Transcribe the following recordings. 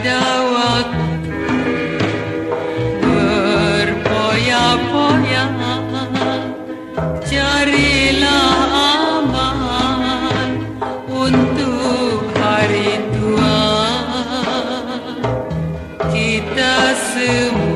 ada waktu berpoya-poya carilah aman untuk hari tua. Kita semua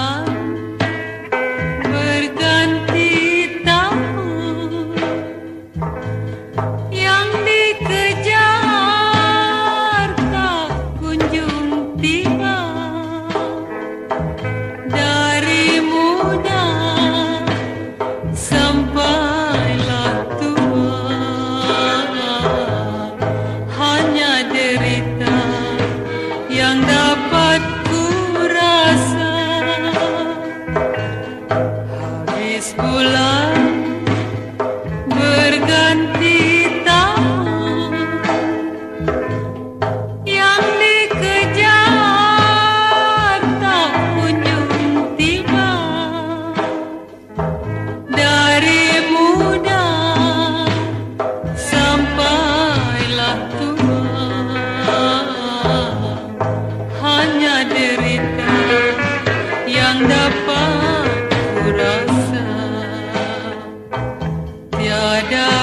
love Espular pada